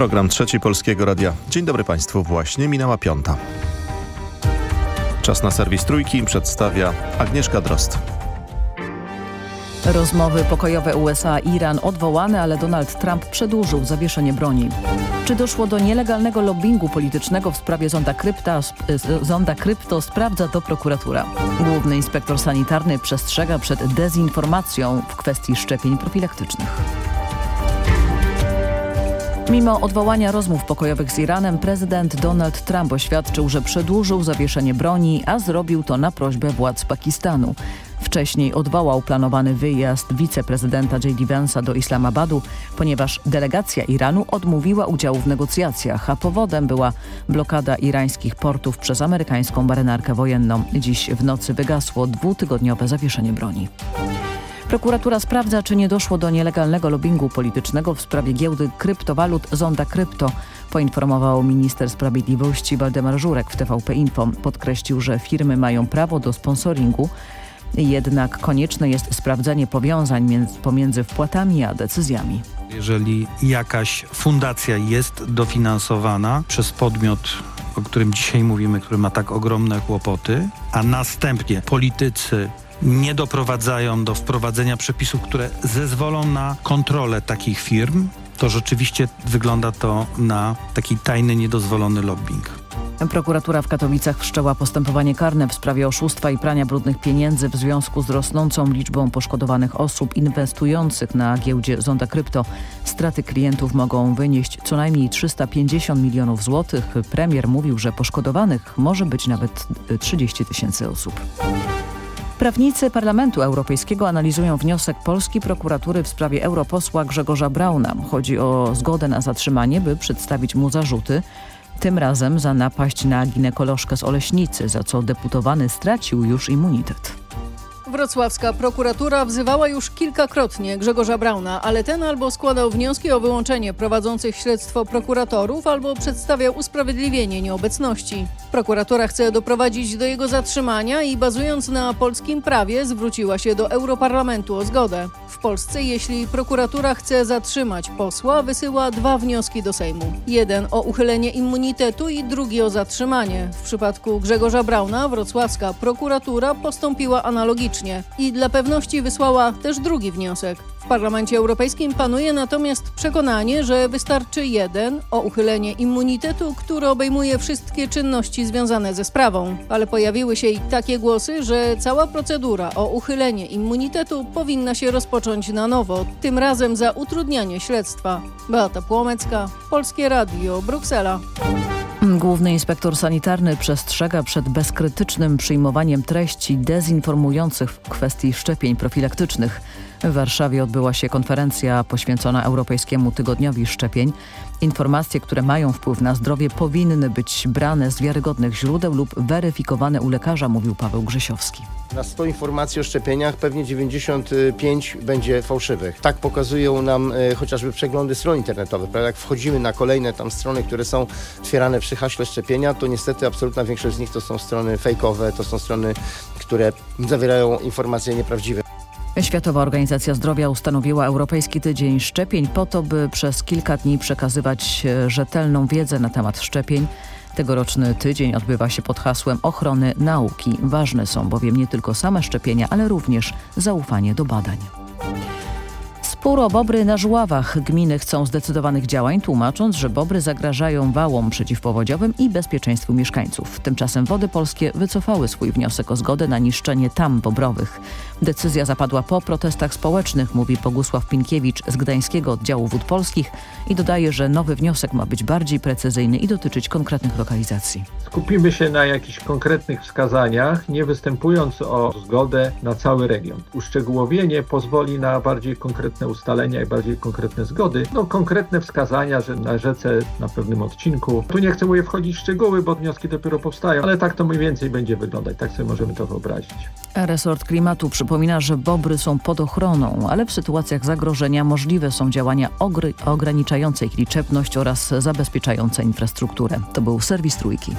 Program Trzeci Polskiego Radia. Dzień dobry Państwu, właśnie minęła piąta. Czas na serwis Trójki przedstawia Agnieszka Drost. Rozmowy pokojowe USA-Iran odwołane, ale Donald Trump przedłużył zawieszenie broni. Czy doszło do nielegalnego lobbingu politycznego w sprawie zonda, krypta, zonda krypto sprawdza to prokuratura. Główny inspektor sanitarny przestrzega przed dezinformacją w kwestii szczepień profilaktycznych. Mimo odwołania rozmów pokojowych z Iranem, prezydent Donald Trump oświadczył, że przedłużył zawieszenie broni, a zrobił to na prośbę władz Pakistanu. Wcześniej odwołał planowany wyjazd wiceprezydenta J.D. Vance'a do Islamabadu, ponieważ delegacja Iranu odmówiła udziału w negocjacjach, a powodem była blokada irańskich portów przez amerykańską marynarkę wojenną. Dziś w nocy wygasło dwutygodniowe zawieszenie broni. Prokuratura sprawdza, czy nie doszło do nielegalnego lobbingu politycznego w sprawie giełdy kryptowalut Zonda Krypto, poinformował minister sprawiedliwości Waldemar Żurek w TVP Info. Podkreślił, że firmy mają prawo do sponsoringu, jednak konieczne jest sprawdzenie powiązań między, pomiędzy wpłatami a decyzjami. Jeżeli jakaś fundacja jest dofinansowana przez podmiot o którym dzisiaj mówimy, który ma tak ogromne kłopoty, a następnie politycy nie doprowadzają do wprowadzenia przepisów, które zezwolą na kontrolę takich firm, to rzeczywiście wygląda to na taki tajny, niedozwolony lobbying. Prokuratura w Katowicach wszczęła postępowanie karne w sprawie oszustwa i prania brudnych pieniędzy w związku z rosnącą liczbą poszkodowanych osób inwestujących na giełdzie Zonda Krypto. Straty klientów mogą wynieść co najmniej 350 milionów złotych. Premier mówił, że poszkodowanych może być nawet 30 tysięcy osób. Prawnicy Parlamentu Europejskiego analizują wniosek polskiej prokuratury w sprawie europosła Grzegorza Brauna. Chodzi o zgodę na zatrzymanie, by przedstawić mu zarzuty. Tym razem za napaść na ginekolożkę z Oleśnicy, za co deputowany stracił już immunitet. Wrocławska prokuratura wzywała już kilkakrotnie Grzegorza Brauna, ale ten albo składał wnioski o wyłączenie prowadzących śledztwo prokuratorów, albo przedstawiał usprawiedliwienie nieobecności. Prokuratura chce doprowadzić do jego zatrzymania i bazując na polskim prawie zwróciła się do Europarlamentu o zgodę. W Polsce, jeśli prokuratura chce zatrzymać posła, wysyła dwa wnioski do Sejmu. Jeden o uchylenie immunitetu i drugi o zatrzymanie. W przypadku Grzegorza Brauna wrocławska prokuratura postąpiła analogicznie i dla pewności wysłała też drugi wniosek. W Parlamencie Europejskim panuje natomiast przekonanie, że wystarczy jeden o uchylenie immunitetu, który obejmuje wszystkie czynności związane ze sprawą. Ale pojawiły się i takie głosy, że cała procedura o uchylenie immunitetu powinna się rozpocząć na nowo, tym razem za utrudnianie śledztwa. Beata Płomecka, Polskie Radio, Bruksela. Główny inspektor sanitarny przestrzega przed bezkrytycznym przyjmowaniem treści dezinformujących w kwestii szczepień profilaktycznych. W Warszawie odbyła się konferencja poświęcona Europejskiemu Tygodniowi Szczepień. Informacje, które mają wpływ na zdrowie powinny być brane z wiarygodnych źródeł lub weryfikowane u lekarza, mówił Paweł Grzesiowski. Na 100 informacji o szczepieniach pewnie 95 będzie fałszywych. Tak pokazują nam e, chociażby przeglądy stron internetowych. Jak wchodzimy na kolejne tam strony, które są otwierane przy haśle szczepienia, to niestety absolutna większość z nich to są strony fejkowe, to są strony, które zawierają informacje nieprawdziwe. Światowa Organizacja Zdrowia ustanowiła Europejski Tydzień Szczepień po to, by przez kilka dni przekazywać e, rzetelną wiedzę na temat szczepień. Tegoroczny tydzień odbywa się pod hasłem ochrony nauki. Ważne są bowiem nie tylko same szczepienia, ale również zaufanie do badań. Spór o bobry na żławach. Gminy chcą zdecydowanych działań, tłumacząc, że bobry zagrażają wałom przeciwpowodziowym i bezpieczeństwu mieszkańców. Tymczasem Wody Polskie wycofały swój wniosek o zgodę na niszczenie tam bobrowych. Decyzja zapadła po protestach społecznych, mówi Bogusław Pinkiewicz z Gdańskiego Oddziału Wód Polskich i dodaje, że nowy wniosek ma być bardziej precyzyjny i dotyczyć konkretnych lokalizacji. Skupimy się na jakichś konkretnych wskazaniach, nie występując o zgodę na cały region. Uszczegółowienie pozwoli na bardziej konkretne ustalenia i bardziej konkretne zgody. No konkretne wskazania, że na rzece na pewnym odcinku. Tu nie chcę mówię wchodzić w szczegóły, bo wnioski dopiero powstają, ale tak to mniej więcej będzie wyglądać. Tak sobie możemy to wyobrazić. Resort Klimatu przypomina, że bobry są pod ochroną, ale w sytuacjach zagrożenia możliwe są działania ograniczające ich liczebność oraz zabezpieczające infrastrukturę. To był serwis Trójki.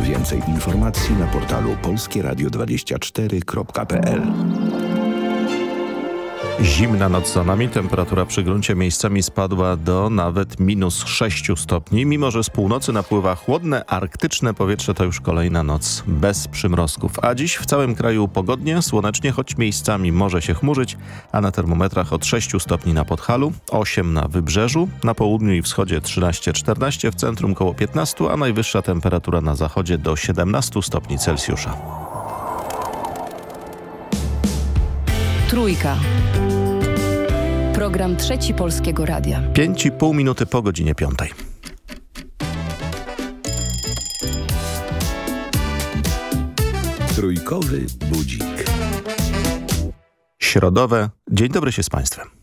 Więcej informacji na portalu polskieradio24.pl Zimna noc za nami, temperatura przy gruncie miejscami spadła do nawet minus 6 stopni. Mimo, że z północy napływa chłodne, arktyczne powietrze, to już kolejna noc bez przymrozków. A dziś w całym kraju pogodnie, słonecznie, choć miejscami może się chmurzyć, a na termometrach od 6 stopni na Podhalu, 8 na Wybrzeżu, na południu i wschodzie 13-14, w centrum koło 15, a najwyższa temperatura na zachodzie do 17 stopni Celsjusza. Trójka. Program Trzeci Polskiego Radia. 5,5 minuty po godzinie 5. Trójkowy budzik. Środowe. Dzień dobry się z Państwem.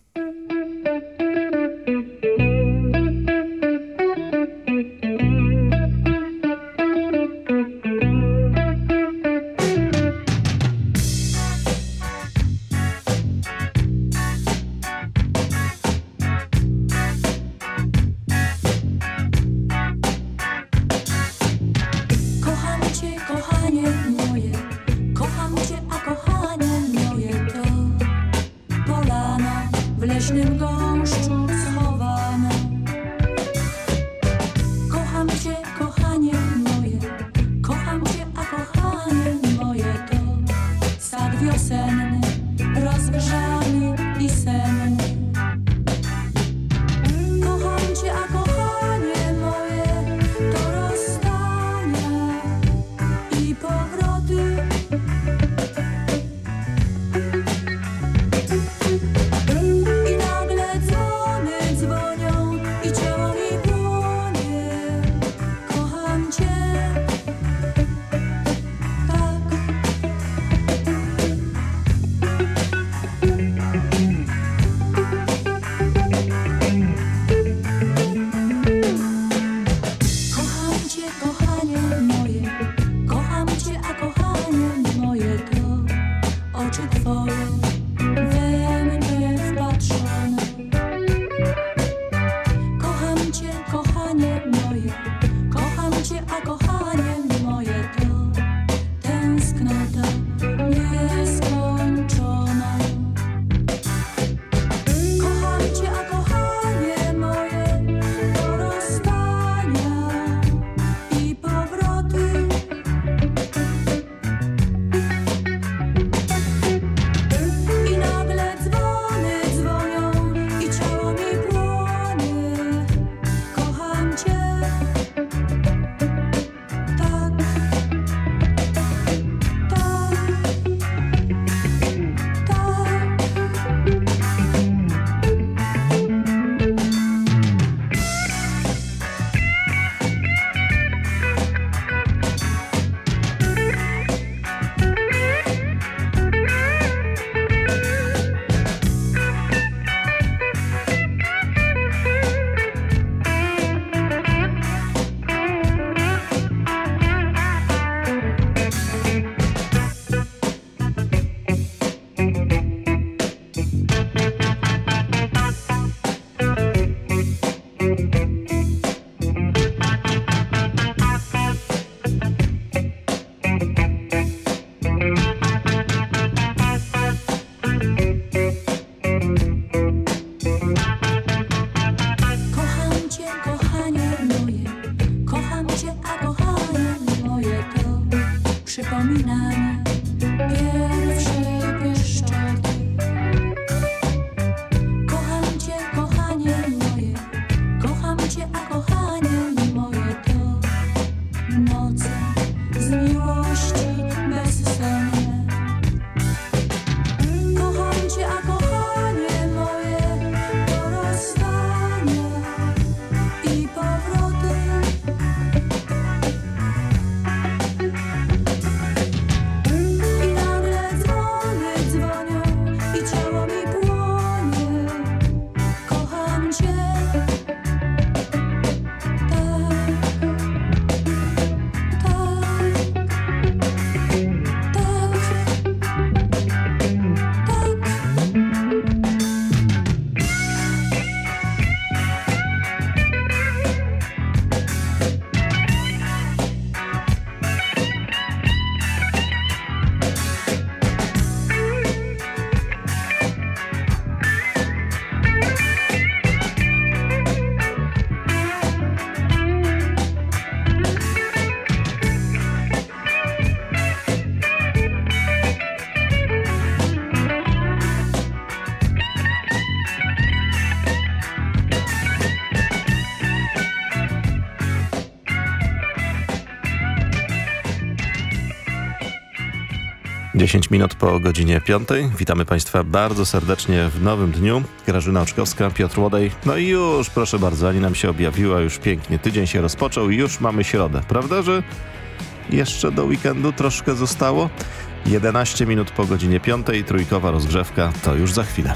10 minut po godzinie 5. Witamy Państwa bardzo serdecznie w nowym dniu. Grażyna Oczkowska, Piotr Łodej. No i już, proszę bardzo, Ani nam się objawiła, już pięknie. Tydzień się rozpoczął i już mamy środę. Prawda, że jeszcze do weekendu troszkę zostało? 11 minut po godzinie 5. Trójkowa rozgrzewka to już za chwilę.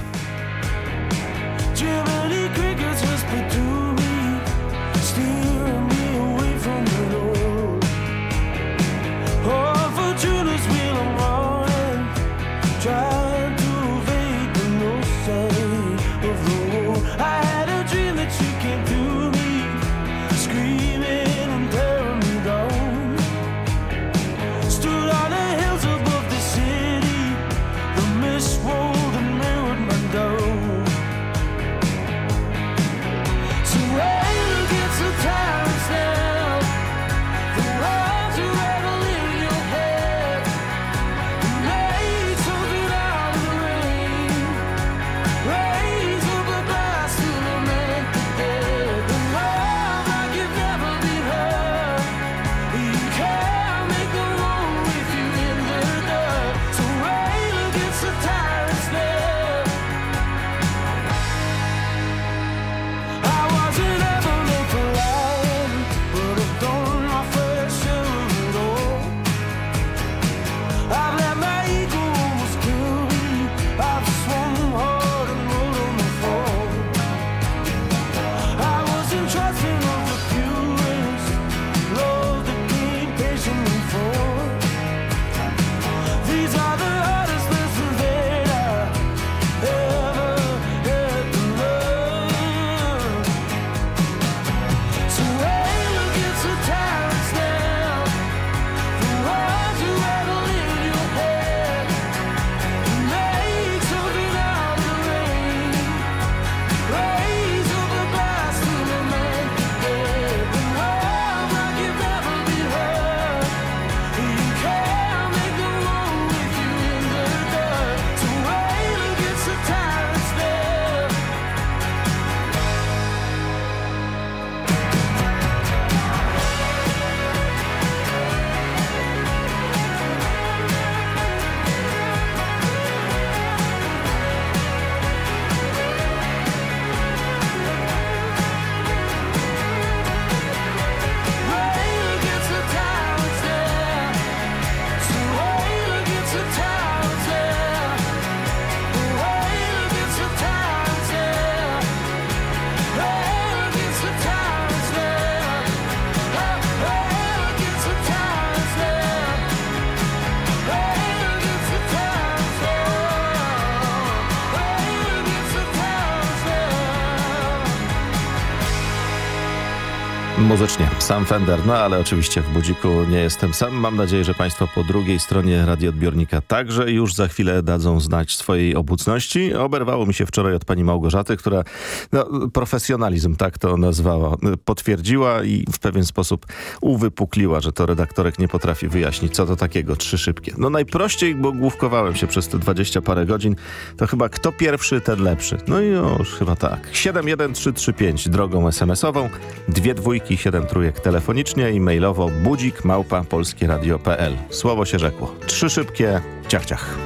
Muzycznie, sam Fender, no ale oczywiście w budziku nie jestem sam. Mam nadzieję, że Państwo po drugiej stronie radioodbiornika także już za chwilę dadzą znać swojej obecności. Oberwało mi się wczoraj od pani Małgorzaty, która no, profesjonalizm, tak to nazwała, potwierdziła i w pewien sposób uwypukliła, że to redaktorek nie potrafi wyjaśnić, co to takiego, trzy szybkie. No najprościej, bo główkowałem się przez te dwadzieścia parę godzin, to chyba kto pierwszy, ten lepszy. No i już chyba tak. 71335 drogą SMS-ową, dwie dwójki, siedem trójek telefonicznie i mailowo budzik małpa polskieradio.pl. Słowo się rzekło. Trzy szybkie, ciach ciach.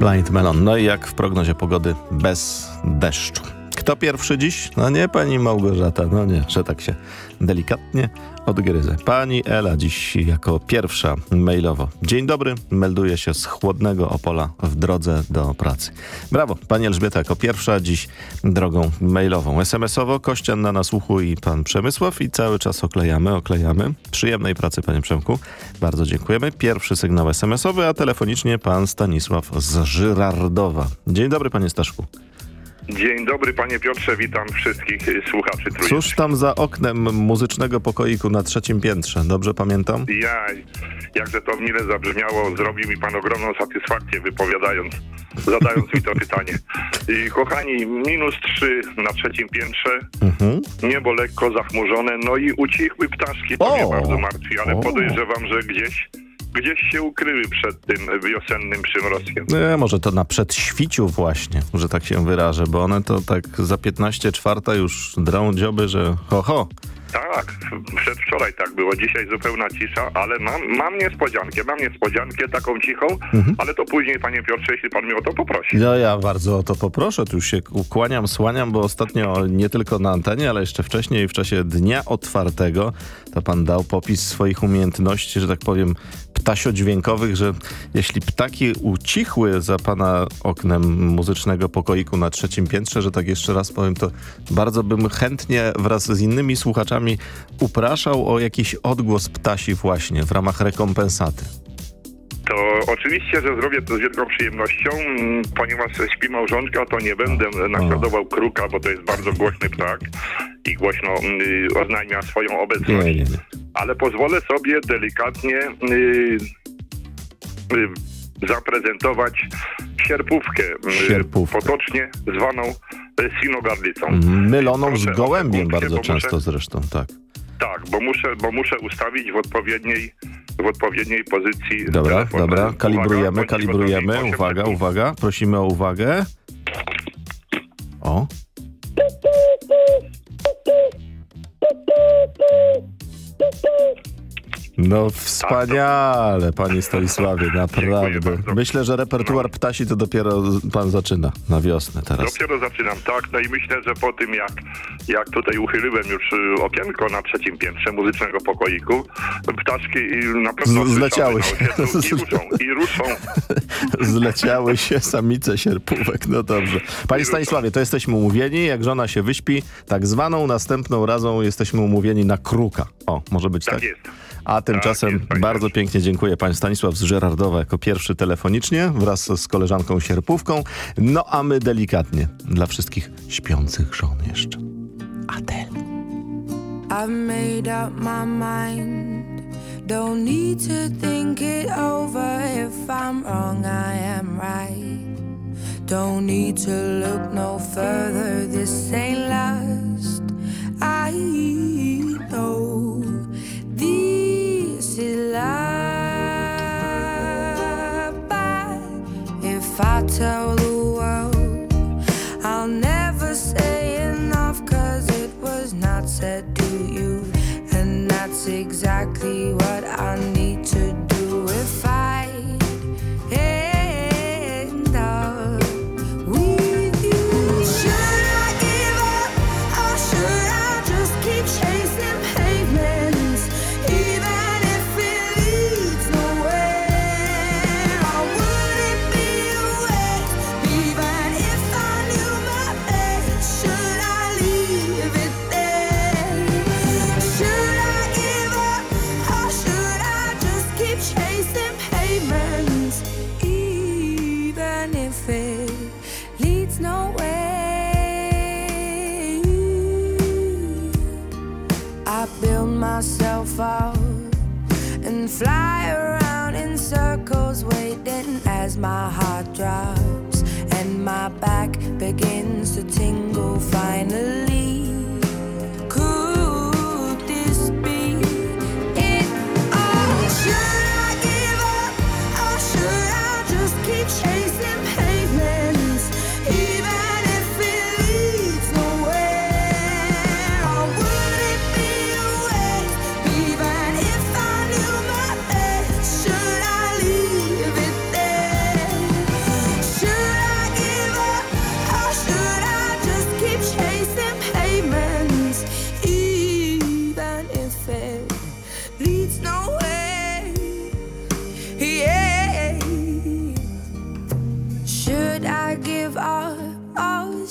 Blind Melon. No i jak w prognozie pogody bez deszczu. Kto pierwszy dziś? No nie pani Małgorzata, no nie, że tak się delikatnie odgryzę. Pani Ela dziś jako pierwsza mailowo. Dzień dobry, melduje się z chłodnego Opola w drodze do pracy. Brawo, pani Elżbieta jako pierwsza dziś drogą mailową. SMS-owo Kościan na nasłuchu i pan Przemysław i cały czas oklejamy, oklejamy. Przyjemnej pracy panie Przemku. Bardzo dziękujemy. Pierwszy sygnał SMS-owy, a telefonicznie pan Stanisław z Żyrardowa. Dzień dobry panie Staszku. Dzień dobry panie Piotrze, witam wszystkich y, słuchaczy trójki. Cóż tam za oknem muzycznego pokoiku na trzecim piętrze? Dobrze pamiętam? Ja, jakże to mile zabrzmiało, zrobił mi pan ogromną satysfakcję wypowiadając, zadając mi to pytanie. I, kochani, minus trzy na trzecim piętrze, Mhm. niebo lekko zachmurzone, no i ucichły ptaszki, to O! mnie bardzo martwi, ale O! podejrzewam, że gdzieś, gdzieś się ukryły przed tym wiosennym przymrozkiem. Nie, może to na przedświciu właśnie, że tak się wyrażę, bo one to tak za 15 czwarta już drą dzioby, że ho ho. Tak, przedwczoraj tak było, dzisiaj zupełna cisza, ale mam, mam niespodziankę, mam niespodziankę taką cichą, ale to później, panie Piotrze, jeśli pan mnie o to poprosi. No ja bardzo o to poproszę, tu już się ukłaniam, słaniam, bo ostatnio nie tylko na antenie, ale jeszcze wcześniej w czasie dnia otwartego to pan dał popis swoich umiejętności, że tak powiem, ptasiodźwiękowych, że jeśli ptaki ucichły za pana oknem muzycznego pokoiku na trzecim piętrze, że tak jeszcze raz powiem, to bardzo bym chętnie wraz z innymi słuchaczami upraszał o jakiś odgłos ptasi właśnie w ramach rekompensaty. Oczywiście, że zrobię to z wielką przyjemnością, mm, ponieważ śpi małżonka, to nie będę naśladował kruka, bo to jest bardzo głośny ptak i głośno y, oznajmia swoją obecność. Nie, nie, nie. Ale pozwolę sobie delikatnie y, y, zaprezentować sierpówkę, y, Sierpówkę. potocznie zwaną y, sinogardlicą. Myloną z Proszę o gołębiem bardzo często muszę- zresztą, tak. Tak, bo muszę, bo muszę ustawić w odpowiedniej, w odpowiedniej pozycji. Dobra, telefon. dobra, Uwaga, kalibrujemy, bądź kalibrujemy. Uwaga, uwaga. Prosimy o uwagę. O. No wspaniale, panie Stanisławie, naprawdę. Myślę, że repertuar ptasi to dopiero pan zaczyna na wiosnę teraz. Dopiero zaczynam, tak. No i myślę, że po tym jak, jak tutaj uchyliłem już y, okienko na trzecim piętrze muzycznego pokoiku, ptaszki y, na pewno Z- zleciały się. na osiedlu I ruszą, i ruszą. Zleciały się samice sierpówek, no dobrze. Panie Stanisławie, to jesteśmy umówieni, jak żona się wyśpi, tak zwaną następną razą jesteśmy umówieni na kruka. O, może być tak? Tak jest. A tymczasem jest, panie bardzo pięknie dziękuję pan Stanisław z Żerardowa jako pierwszy telefonicznie wraz z koleżanką Sierpówką. No a my delikatnie dla wszystkich śpiących żon jeszcze. Adel. I've made up my mind. Don't need to think it over. If I'm wrong, I am right. Don't need to look no further. This ain't last. I know this tell the world, I'll never say enough cause it was not said to you. And that's exactly what I need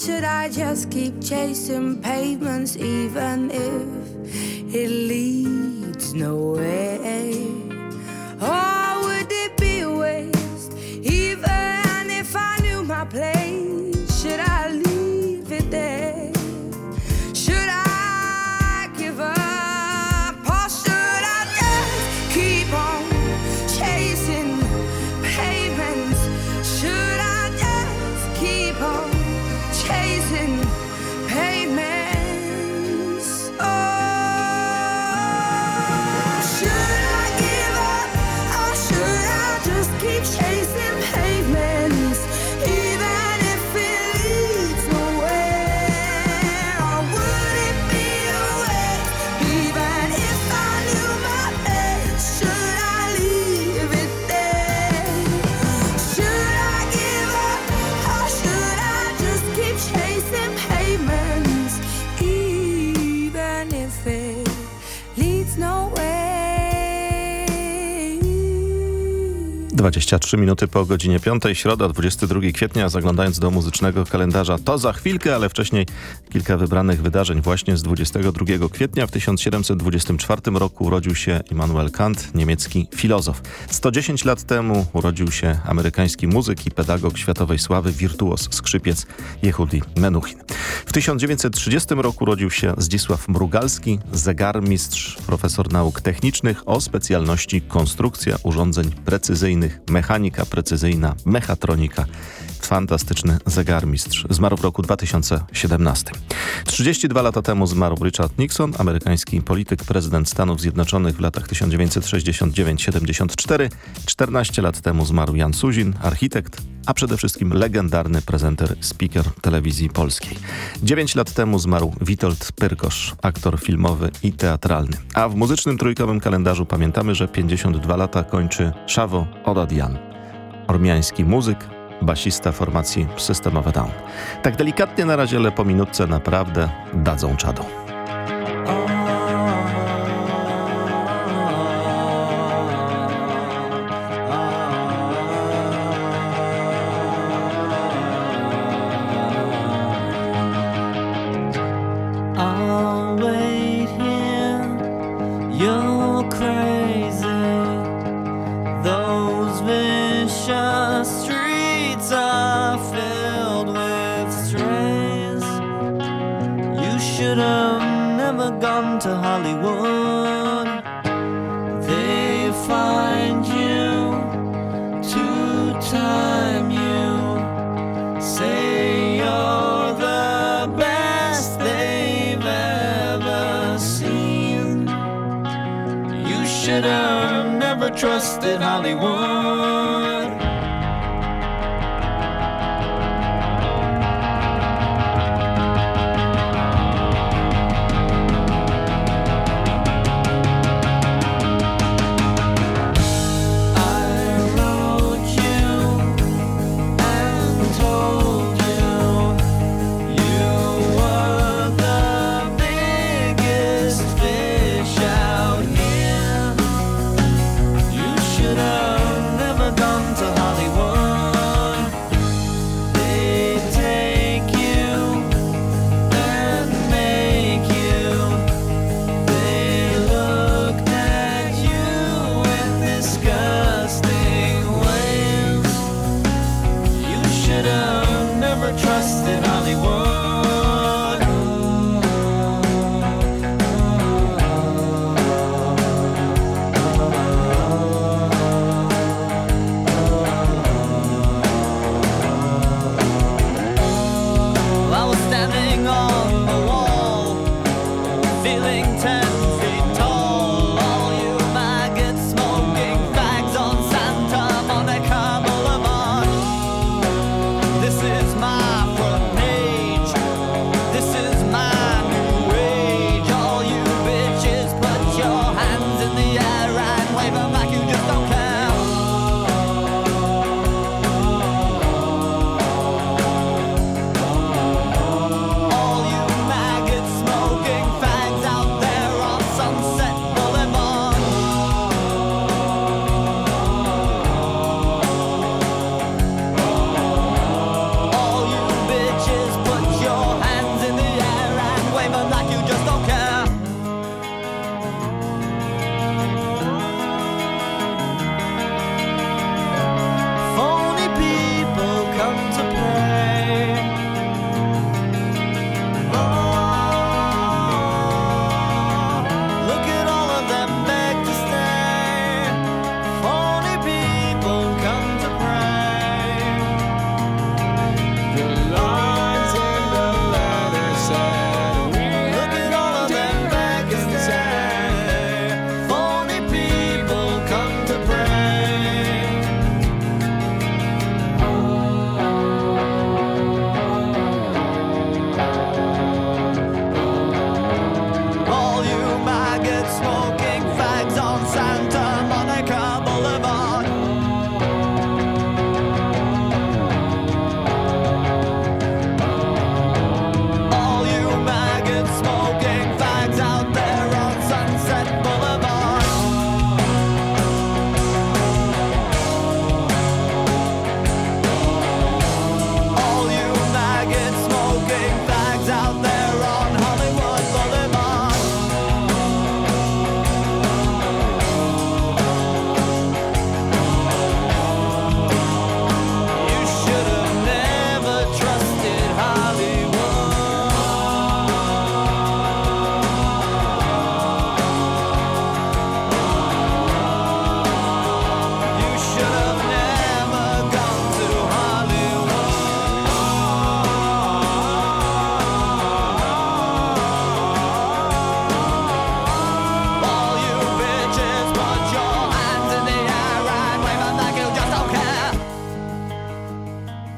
should I just keep chasing pavements even if it leads nowhere? Or 23 minuty po godzinie 5, środa 22 kwietnia, zaglądając do muzycznego kalendarza, to za chwilkę, ale wcześniej kilka wybranych wydarzeń właśnie z 22 kwietnia. W 1724 roku urodził się Immanuel Kant, niemiecki filozof. 110 lat temu urodził się amerykański muzyk i pedagog światowej sławy, wirtuos, skrzypiec Yehudi Menuhin. W 1930 roku urodził się Zdzisław Mrugalski, zegarmistrz, profesor nauk technicznych o specjalności konstrukcja urządzeń precyzyjnych, mechanika precyzyjna, mechatronika. Fantastyczny zegarmistrz. Zmarł w roku 2017. 32 lata temu zmarł Richard Nixon, amerykański polityk, prezydent Stanów Zjednoczonych w latach 1969-74. 14 lat temu zmarł Jan Suzin, architekt, a przede wszystkim legendarny prezenter, speaker telewizji polskiej. 9 lat temu zmarł Witold Pyrkosz, aktor filmowy i teatralny. A w muzycznym trójkowym kalendarzu pamiętamy, że 52 lata kończy Szavo Odadian, ormiański muzyk, basista formacji Systemowe Down. Tak delikatnie na razie, ale po minutce naprawdę dadzą czadu. Hollywood. They find you to time you. Say you're the best they've ever seen. You should have never trusted Hollywood.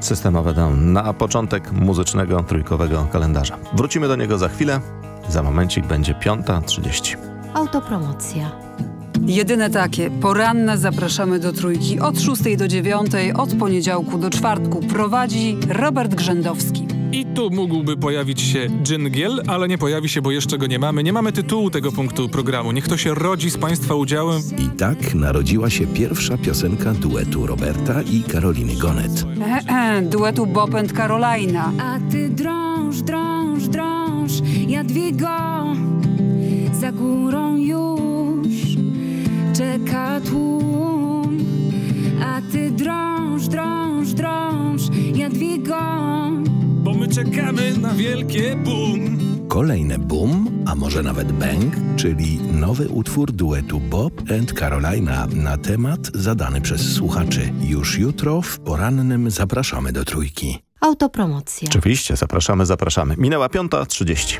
Systemowe down na początek muzycznego trójkowego kalendarza. Wrócimy do niego za chwilę. Za momencik będzie 5.30. Autopromocja. Jedyne takie. Poranne zapraszamy do trójki od 6 do 9, od poniedziałku do czwartku. Prowadzi Robert Grzędowski. I tu mógłby pojawić się dżingiel, ale nie pojawi się, bo jeszcze go nie mamy. Nie mamy tytułu tego punktu programu. Niech to się rodzi z Państwa udziałem. I tak narodziła się pierwsza piosenka duetu Roberta i Karoliny Gonet. Duetu Bob and Carolina. A ty drąż, drąż, drąż, Jadwigo, za górą już czeka tłum. A ty drąż, drąż, drąż, Jadwigo, czekamy na wielkie boom. Kolejne boom, a może nawet bang, czyli nowy utwór duetu Bob and Carolina na temat zadany przez słuchaczy. Już jutro w porannym zapraszamy do trójki. Autopromocja. Oczywiście, zapraszamy, zapraszamy. Minęła 5.30.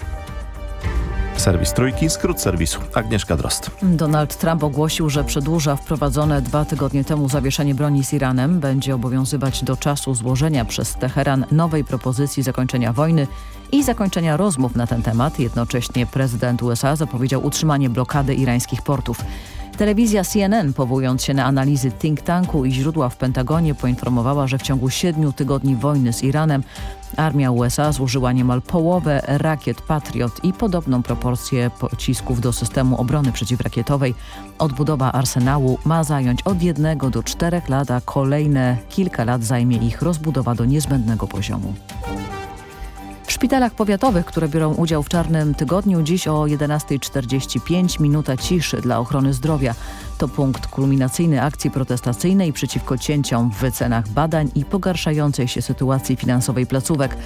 Serwis Trójki, skrót serwisu. Agnieszka Drost. Donald Trump ogłosił, że przedłuża wprowadzone dwa tygodnie temu zawieszenie broni z Iranem. Będzie obowiązywać do czasu złożenia przez Teheran nowej propozycji zakończenia wojny i zakończenia rozmów na ten temat. Jednocześnie prezydent USA zapowiedział utrzymanie blokady irańskich portów. Telewizja CNN, powołując się na analizy think tanku i źródła w Pentagonie, poinformowała, że w ciągu siedmiu tygodni wojny z Iranem armia USA zużyła niemal połowę rakiet Patriot i podobną proporcję pocisków do systemu obrony przeciwrakietowej. Odbudowa arsenału ma zająć od jednego do czterech lat, a kolejne kilka lat zajmie ich rozbudowa do niezbędnego poziomu. W szpitalach powiatowych, które biorą udział w Czarnym Tygodniu, dziś o 11.45 minuta ciszy dla ochrony zdrowia. To punkt kulminacyjny akcji protestacyjnej przeciwko cięciom w wycenach badań i pogarszającej się sytuacji finansowej placówek.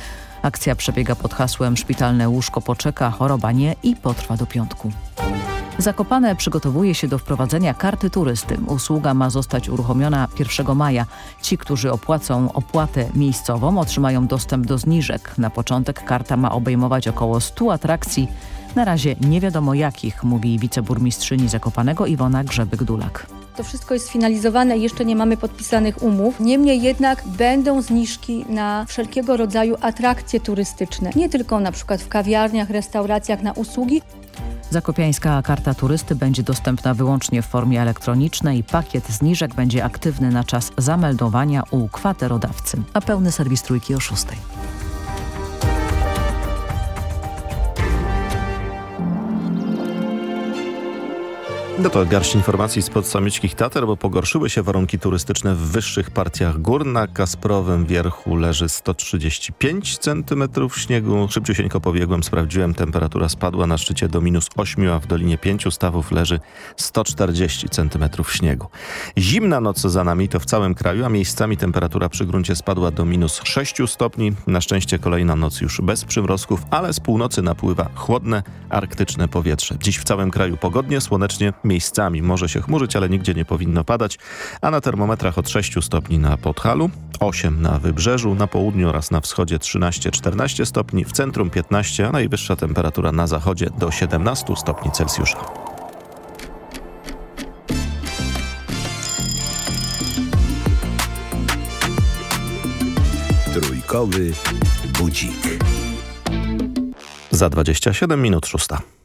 Akcja przebiega pod hasłem Szpitalne łóżko poczeka, choroba nie i potrwa do piątku. Zakopane przygotowuje się do wprowadzenia karty turysty. Usługa ma zostać uruchomiona 1 maja. Ci, którzy opłacą opłatę miejscową otrzymają dostęp do zniżek. Na początek karta ma obejmować około 100 atrakcji. Na razie nie wiadomo jakich, mówi wiceburmistrzyni Zakopanego Iwona Grzebyk-Dulak. To wszystko jest sfinalizowane jeszcze nie mamy podpisanych umów. Niemniej jednak będą zniżki na wszelkiego rodzaju atrakcje turystyczne. Nie tylko na przykład w kawiarniach, restauracjach, na usługi. Zakopiańska karta turysty będzie dostępna wyłącznie w formie elektronicznej. Pakiet zniżek będzie aktywny na czas zameldowania u kwaterodawcy. A pełny serwis trójki o 6. No to garść informacji spod samiczkich Tater, bo pogorszyły się warunki turystyczne w wyższych partiach gór. Na Kasprowym Wierchu leży 135 cm śniegu. Szybciusieńko pobiegłem, sprawdziłem, temperatura spadła na szczycie do minus 8, a w Dolinie Pięciu Stawów leży 140 cm śniegu. Zimna noc za nami to w całym kraju, a miejscami temperatura przy gruncie spadła do minus 6 stopni. Na szczęście kolejna noc już bez przymrozków, ale z północy napływa chłodne, arktyczne powietrze. Dziś w całym kraju pogodnie, słonecznie, Miejscami może się chmurzyć, ale nigdzie nie powinno padać, a na termometrach od 6 stopni na Podhalu, 8 na Wybrzeżu, na południu oraz na wschodzie 13-14 stopni, w centrum 15, a najwyższa temperatura na zachodzie do 17 stopni Celsjusza. Trójkowy budzik. Za 27 minut szósta.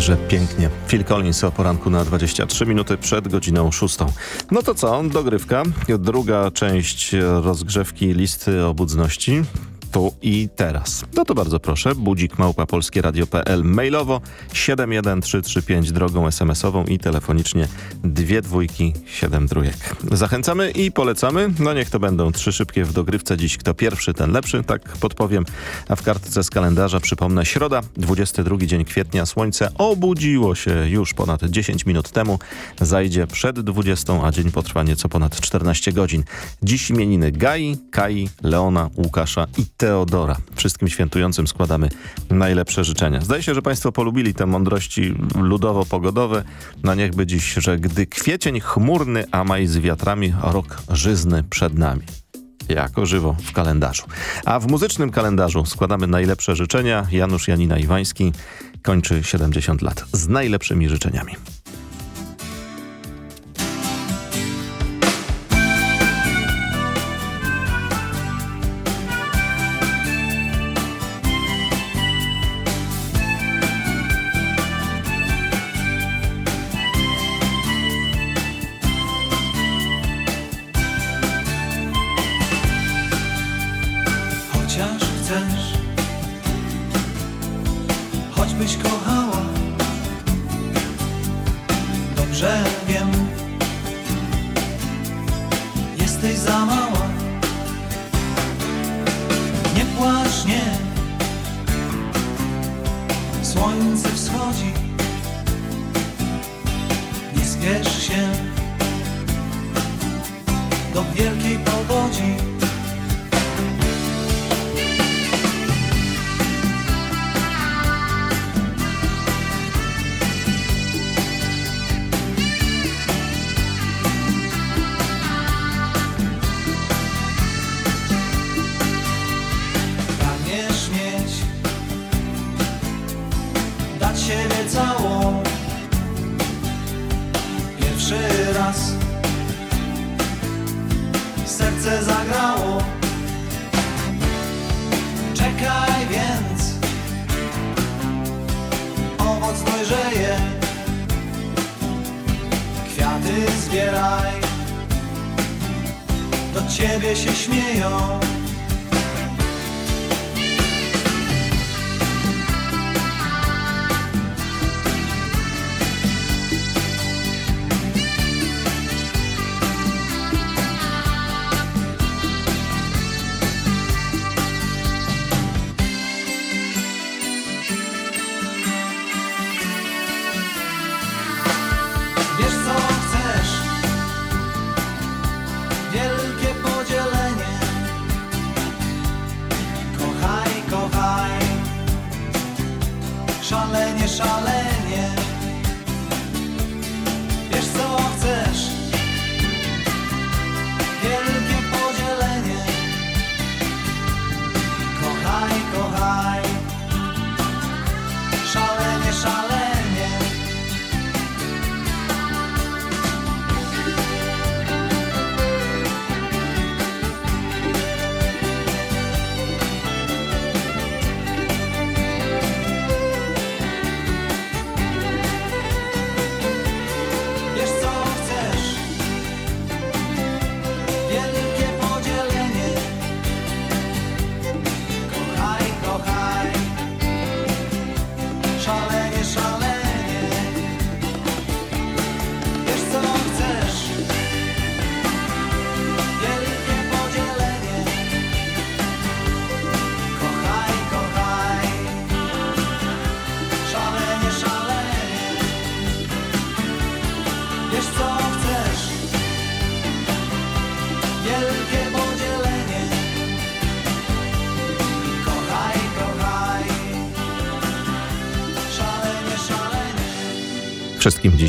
Także pięknie. Phil Collins o poranku na 23 minuty przed godziną 6. No to co? Dogrywka. Druga część rozgrzewki listy obudności. Tu i teraz. No to bardzo proszę. Budzik małpa polskieradio.pl mailowo 71335 drogą SMS-ową i telefonicznie dwie dwójki, siedem trójek. Zachęcamy i polecamy. No niech to będą trzy szybkie w dogrywce. Dziś kto pierwszy, ten lepszy, tak podpowiem. A w kartce z kalendarza przypomnę środa, 22 dzień kwietnia. Słońce obudziło się już ponad 10 minut temu. Zajdzie przed 20, a dzień potrwa nieco ponad 14 godzin. Dziś imieniny Gai, Kai, Leona, Łukasza i Teodora. Wszystkim świętującym składamy najlepsze życzenia. Zdaje się, że Państwo polubili te mądrości ludowo-pogodowe. Na niechby dziś, że gdy kwiecień chmurny, a maj z wiatrami, rok żyzny przed nami jako żywo w kalendarzu. A w muzycznym kalendarzu składamy najlepsze życzenia. Janusz Janina Iwański kończy 70 lat z najlepszymi życzeniami.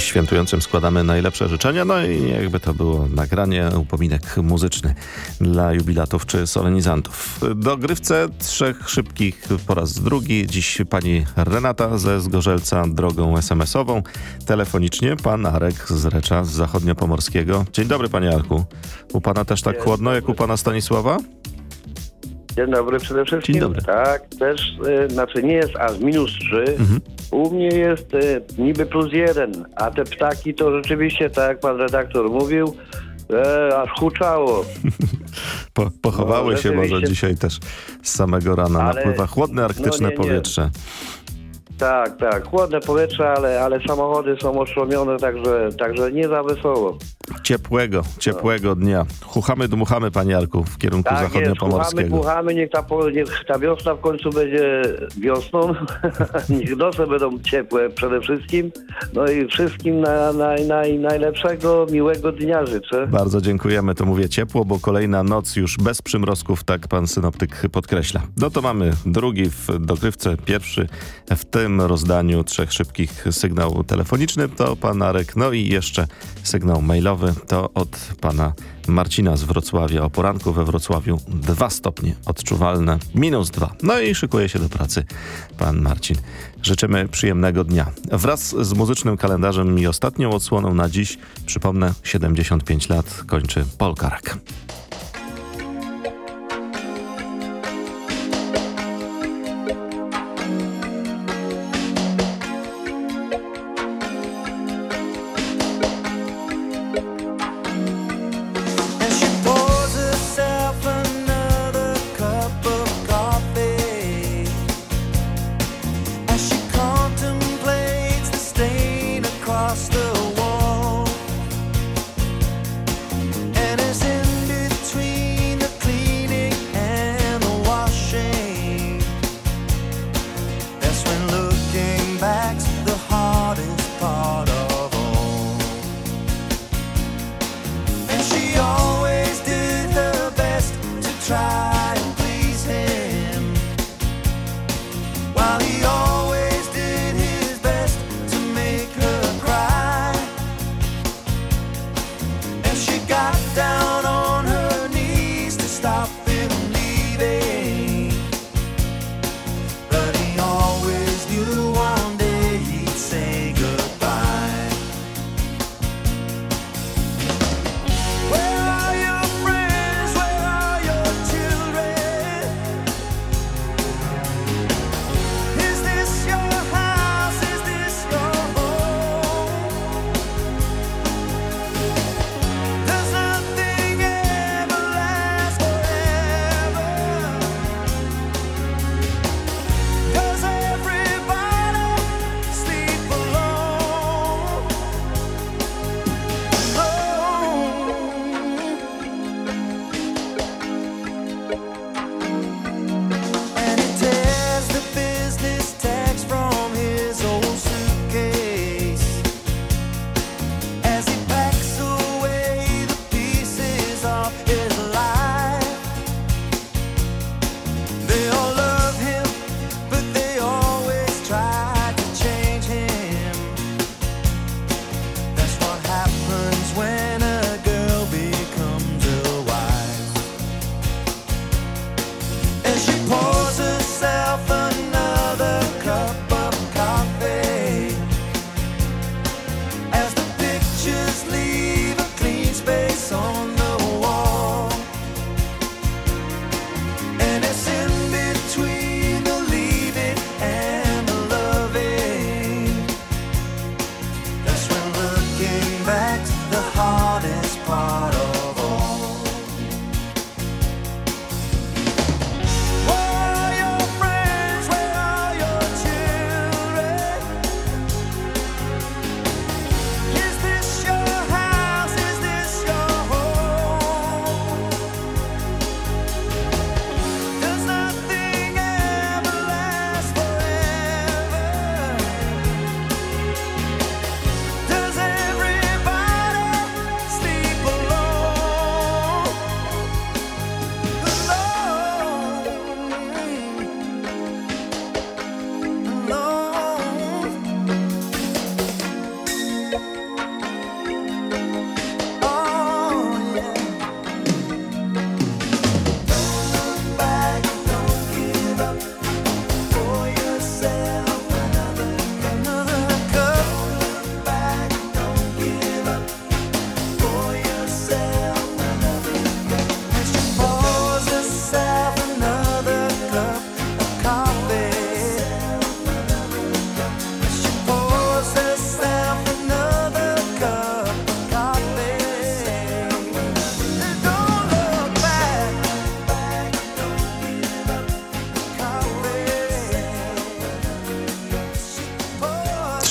Dziś świętującym składamy najlepsze życzenia, no i jakby to było nagranie, upominek muzyczny dla jubilatów czy solenizantów. Do grywce trzech szybkich po raz drugi. Dziś pani Renata ze Zgorzelca drogą SMS-ową. Telefonicznie pan Arek z Recza z Zachodniopomorskiego. Dzień dobry panie Arku. U pana też tak chłodno jak u pana Stanisława? Dzień dobry przede wszystkim. Dzień dobry. Tak, też, y, znaczy nie jest aż minus 3. Mhm. U mnie jest y, niby plus 1, a te ptaki to rzeczywiście, tak jak pan redaktor mówił, e, aż huczało. Po, pochowały No, się może dzisiaj też z samego rana. Ale- Napływa chłodne arktyczne no nie, nie. powietrze. Tak, tak, chłodne powietrze, ale, ale samochody są oszłomione, także, także nie za wesoło. Ciepłego, ciepłego dnia. Chuchamy, dmuchamy, panie Jarku, w kierunku Tak zachodniopomorskiego. puchamy, niech ta, niech ta wiosna w końcu będzie wiosną, niech noce będą ciepłe przede wszystkim, no i wszystkim na, na, na, najlepszego, miłego dnia życzę. Bardzo dziękujemy. To mówię ciepło, bo kolejna noc już bez przymrozków, tak pan synoptyk podkreśla. No to mamy drugi w dogrywce, pierwszy w tym rozdaniu trzech szybkich sygnał telefoniczny to pan Arek, no i jeszcze sygnał mailowy to od pana Marcina z Wrocławia. O poranku we Wrocławiu dwa stopnie odczuwalne, minus dwa. No i szykuje się do pracy pan Marcin. Życzymy przyjemnego dnia. Wraz z muzycznym kalendarzem i ostatnią odsłoną na dziś, przypomnę, 75 lat kończy Polkarak.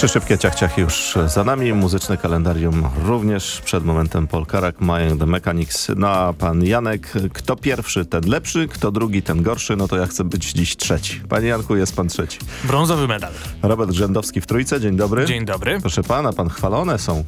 Trzy szybkie ciach-ciachy już za nami, muzyczne kalendarium również. Przed momentem Polkarak, Mają The Mechanics. No a pan Janek, kto pierwszy, ten lepszy, kto drugi, ten gorszy, no to ja chcę być dziś trzeci. Panie Janku, jest pan trzeci. Brązowy medal. Robert Grzędowski w Trójce, dzień dobry. Dzień dobry. Proszę pana, pan chwalone są.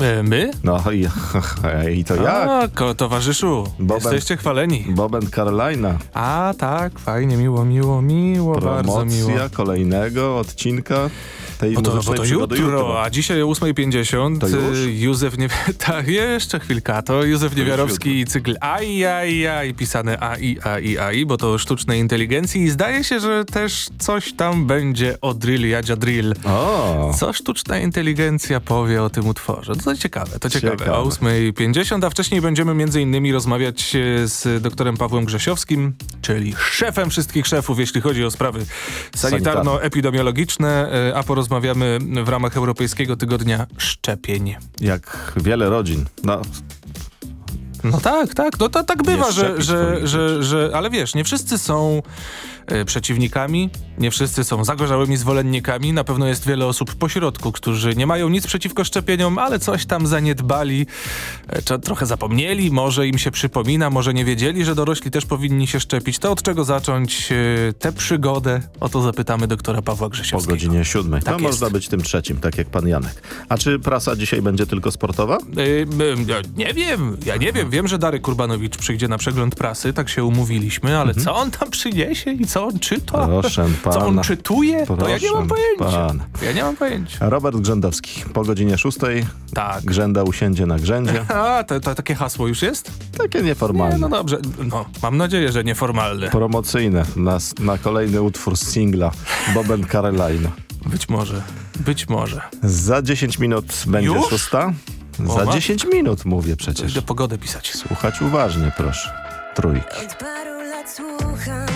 E, my? No i, i to jak? A, ko, towarzyszu, jesteście chwaleni. Bob and Carolina. A, tak, fajnie, miło, miło, miło, bardzo miło. Promocja kolejnego odcinka tej Bo to, bo to przygody jutro, a dzisiaj o 8.50 To już? y, Józef nie... Tak, jeszcze chwilka. To Józef Niewiarowski i cykl AI, AI, AI, pisane AI, AI, AI, bo to sztucznej inteligencji i zdaje się, że też coś tam będzie o drill, jadzia drill. O. Co sztuczna inteligencja powie o tym utworze? To ciekawe, to ciekawe. Ciekawe. O 8.50, a wcześniej będziemy między innymi rozmawiać e, z doktorem Pawłem Grzesiowskim, czyli szefem wszystkich szefów, jeśli chodzi o sprawy sanitarno-epidemiologiczne, e, a porozmawiamy w ramach Europejskiego Tygodnia Szczepień. Jak wiele rodzin. No, No tak, tak, no to tak bywa, że, że, że, że, ale wiesz, nie wszyscy są przeciwnikami, nie wszyscy są zagorzałymi zwolennikami, na pewno jest wiele osób pośrodku, którzy nie mają nic przeciwko szczepieniom, ale coś tam zaniedbali, e, czy trochę zapomnieli, może im się przypomina, może nie wiedzieli, że dorośli też powinni się szczepić. To od czego zacząć e, tę przygodę? O to zapytamy doktora Pawła po Grzesiowskiego. godzinie siódmej. Tak no, jest. można być tym trzecim, tak jak pan Janek. A czy prasa dzisiaj będzie tylko sportowa? Y, y, ja nie wiem, ja nie wiem. Wiem, że Darek Kurbanowicz przyjdzie na przegląd prasy, tak się umówiliśmy, ale co on tam przyniesie i co on czyta? Proszę Co on pana. czytuje? to ja nie mam Proszę pojęcia. pana. Ja nie mam pojęcia. Robert Grzędowski po godzinie szóstej. Tak. Grzęda usiędzie na grzędzie. A, to, to takie hasło już jest? Takie nieformalne. Nie, no dobrze. No, mam nadzieję, że nieformalne. Promocyjne na, na kolejny utwór z singla Bob and Carolina. Być może. Być może. Za 10 minut będzie Już? szósta. Za ma- 10 minut mówię przecież. Idę pogodę pisać. Słuchać uważnie, proszę. Trójki. Od paru lat słucham ucha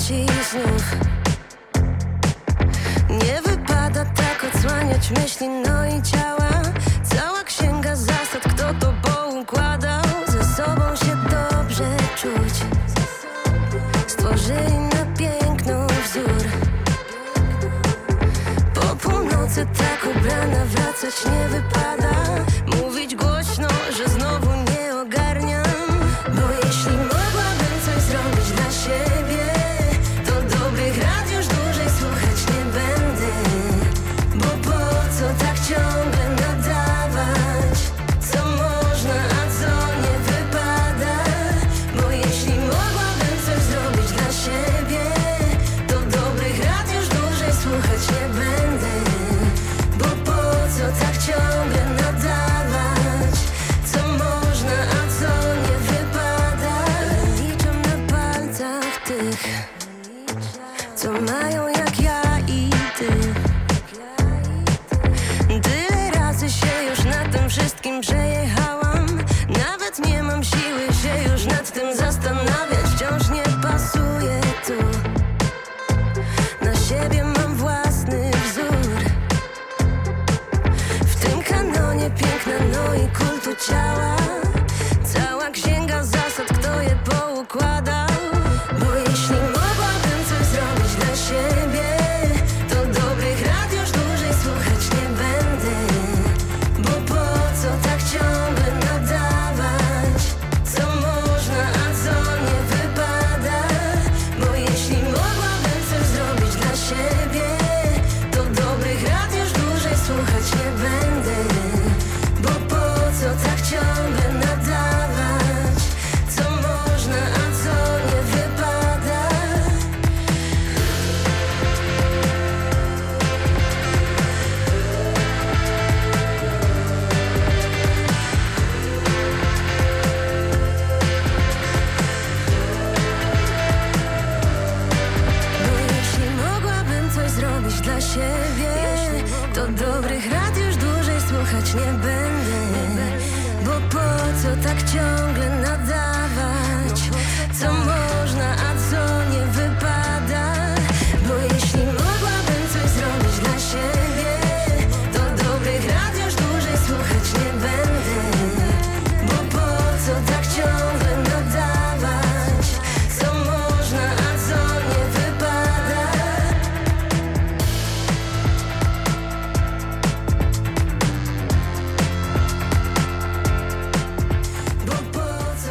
znów. Nie wypada tak odsłaniać myśli, no i ciała. Cała księga zasad, kto to poukładał Ze sobą się dobrze czuć. Stworzyli na piękno wzór. Po północy tak ubrana wracać nie wypada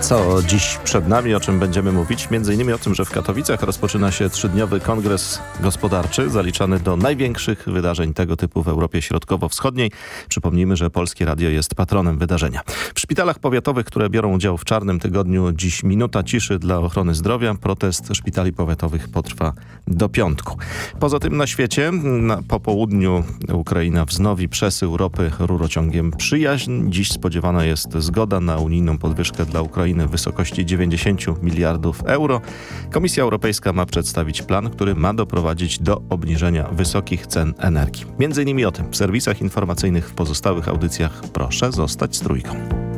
Co dziś przed nami, o czym będziemy mówić? Między innymi o tym, że w Katowicach rozpoczyna się trzydniowy kongres gospodarczy, zaliczany do największych wydarzeń tego typu w Europie Środkowo-Wschodniej. Przypomnijmy, że Polskie Radio jest patronem wydarzenia. W szpitalach powiatowych, które biorą udział w czarnym tygodniu, dziś minuta ciszy dla ochrony zdrowia. Protest szpitali powiatowych potrwa do piątku. Poza tym na świecie, na, po południu Ukraina wznowi przesył ropy rurociągiem Przyjaźń. Dziś spodziewana jest zgoda na unijną podwyżkę dla Ukrainy w wysokości 90 miliardów euro. Komisja Europejska ma przedstawić plan, który ma doprowadzić do obniżenia wysokich cen energii. Między innymi o tym w serwisach informacyjnych w pozostałych audycjach proszę zostać z trójką.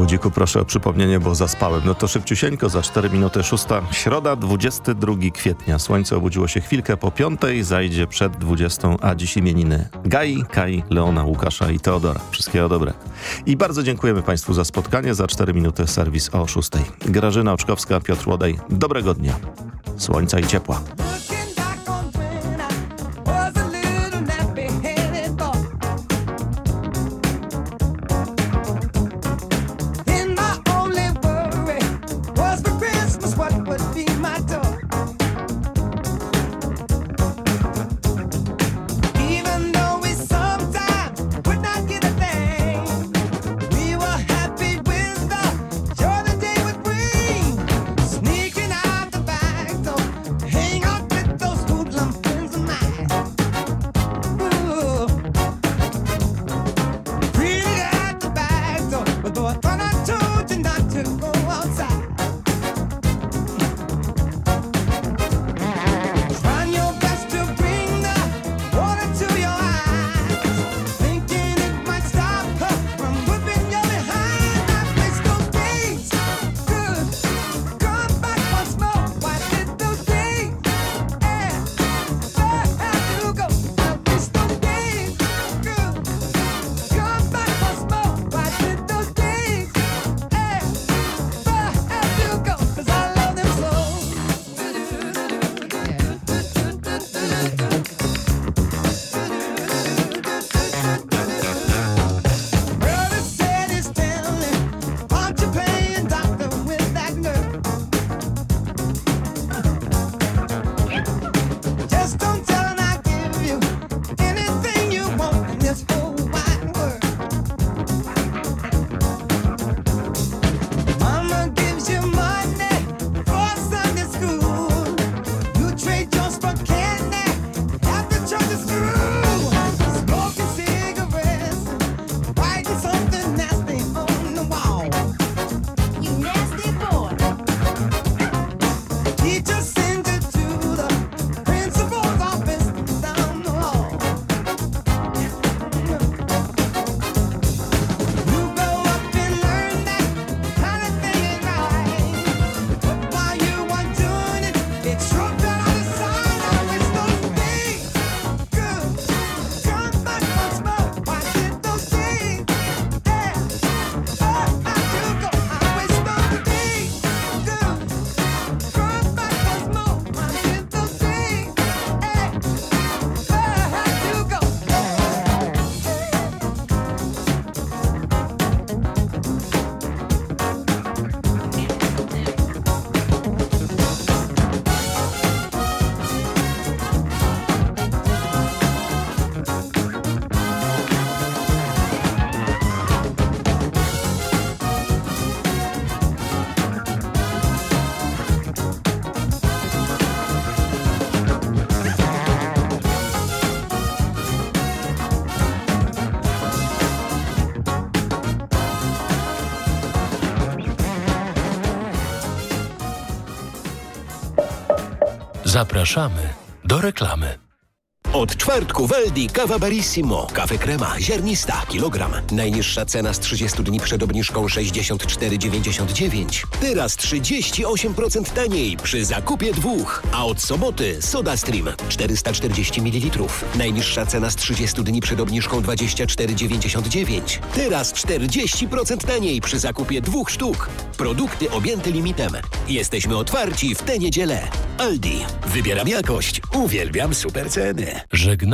Budziku, proszę o przypomnienie, bo zaspałem. No to szybciusieńko, za 4 minuty 6. Środa, 22 kwietnia. Słońce obudziło się chwilkę po piątej, zajdzie przed 20, a dziś imieniny Gai, Kai, Leona, Łukasza i Teodora. Wszystkiego dobrego. I bardzo dziękujemy Państwu za spotkanie. Za 4 minuty serwis o 6. Grażyna Oczkowska, Piotr Łodej. Dobrego dnia. Słońca i ciepła. Zapraszamy do reklamy. Od czwartku w Aldi kawa Barissimo. Kawę krema, ziarnista, kilogram. Najniższa cena z 30 dni przed obniżką 64,99. Teraz 38% taniej przy zakupie dwóch. A od soboty Soda Stream 440 ml. Najniższa cena z 30 dni przed obniżką 24,99. Teraz 40% taniej przy zakupie dwóch sztuk. Produkty objęte limitem. Jesteśmy otwarci w tę niedzielę. Aldi. Wybieram jakość. Uwielbiam super ceny. Żegna